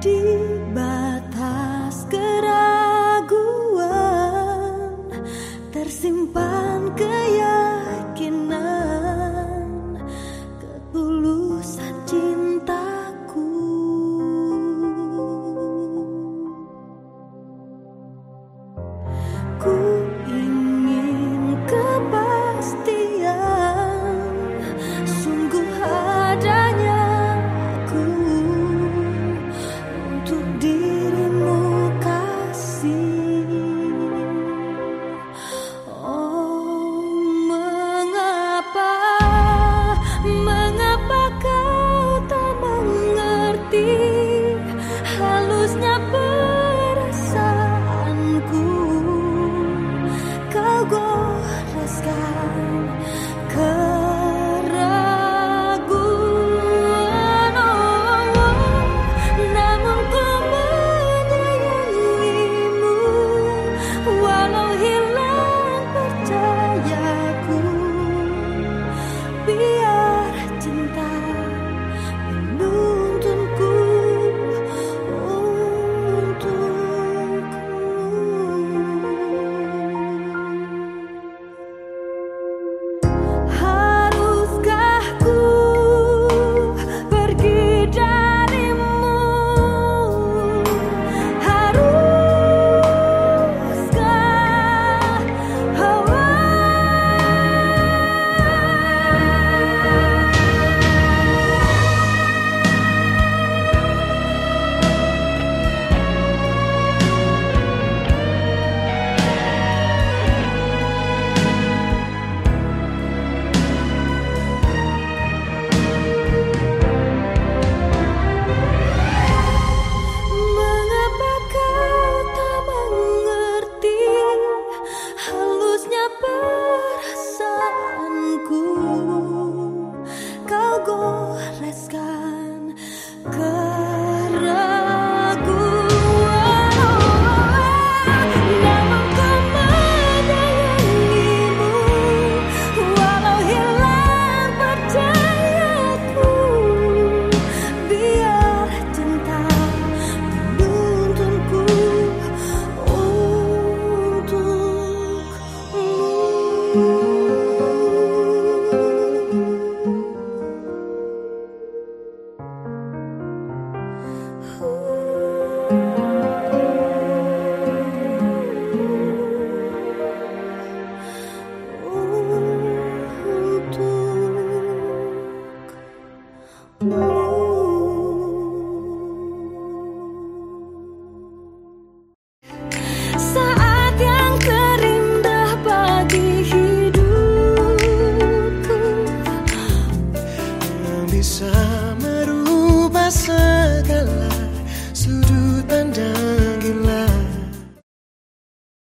di sky. Untuk